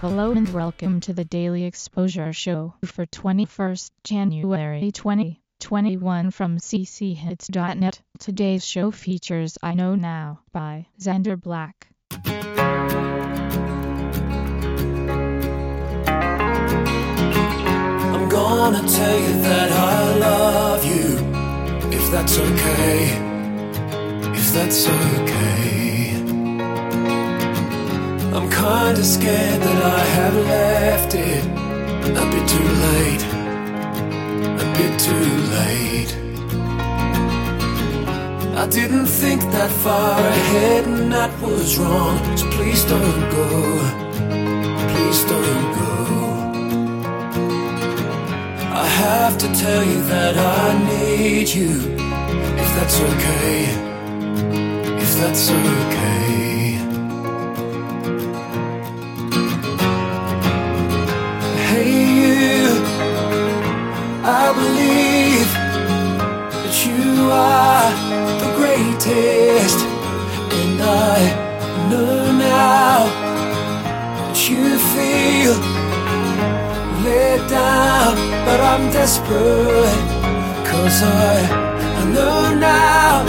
Hello and welcome to the Daily Exposure Show for 21st January 2021 from cchits.net. Today's show features I Know Now by Xander Black. I'm gonna tell you that I love you, if that's okay, if that's okay. I'm kinda scared that I have left it a bit too late, a bit too late. I didn't think that far ahead and that was wrong, so please don't go, please don't go. I have to tell you that I need you, if that's okay, if that's okay. I believe that you are the greatest, and I know now that you feel let down, but I'm desperate. Cause I, I know now,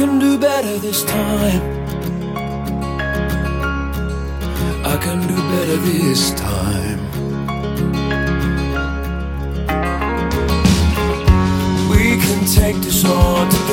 can do better this time. I can do better this time. We can take this on together.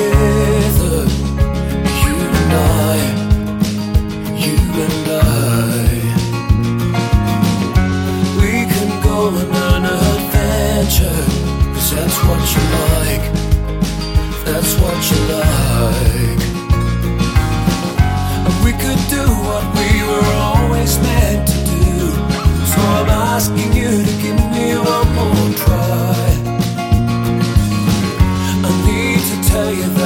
You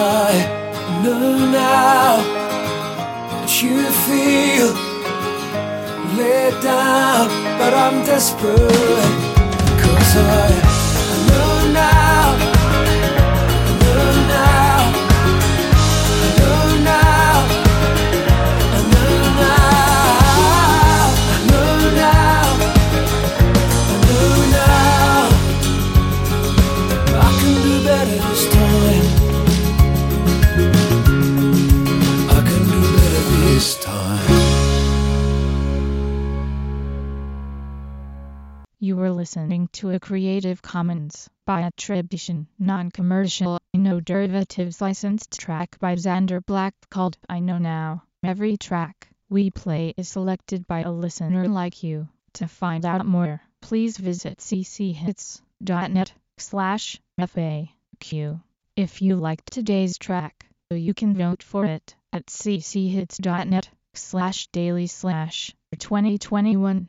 I know now that you feel let down, but I'm desperate. Cause I, Were listening to a Creative Commons by attribution, non-commercial, no derivatives licensed track by Xander Black called I Know Now. Every track we play is selected by a listener like you. To find out more, please visit cchits.net slash FAQ. If you liked today's track, you can vote for it at cchits.net slash daily slash 2021